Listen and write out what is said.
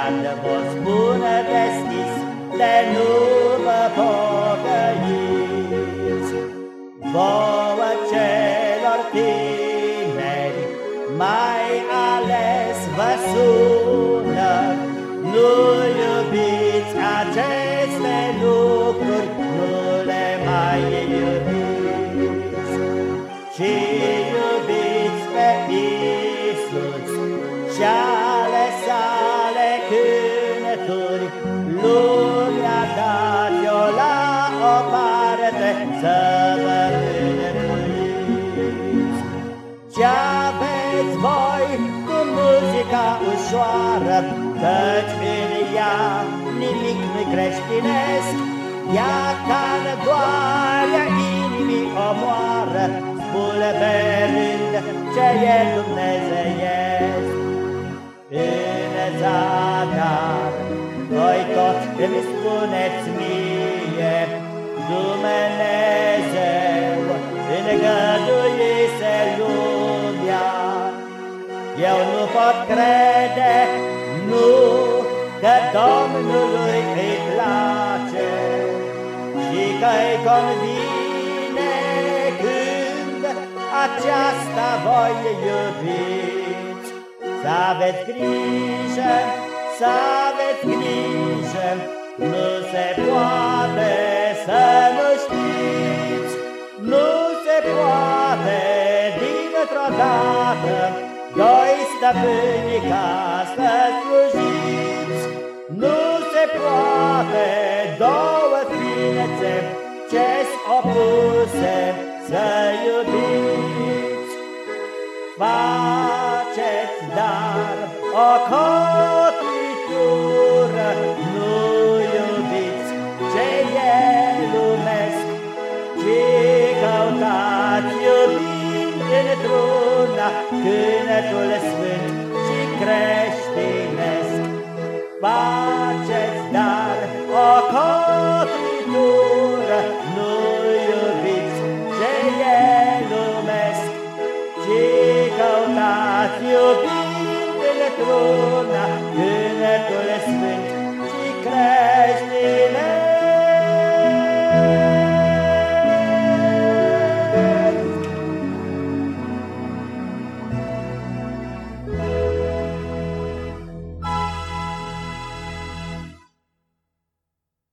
merge-n iad, vă spune deschis, de nu vă pocăiți. Vouă celor tineri, mai ales vă sună, voi cu muzica ușoară, Căci în ea nimic nu-i creștinesc, Ea ca năgoarea inimii omoară, Spulberând ce e dumnezeiesc. În zadar, voi toți îmi spuneți mie, Dumnezeu îngăduise Eu nu pot crede, nu, că Domnului îi place Și că-i convine când aceasta voi iubiți. Să aveți grijă, să aveți grijă, nu se poate să nu știți, nu se poate dintr-o dată Doi stăpâni ca să slujiți, Nu se poate două ființe ce-s opuse să iubiți. Faceți dar o cotitură, într-una cânetul sfânt și creștinesc. Faceți dar o cotritură, nu iubiți ce e lumesc, ci căutați iubind într-una cânetul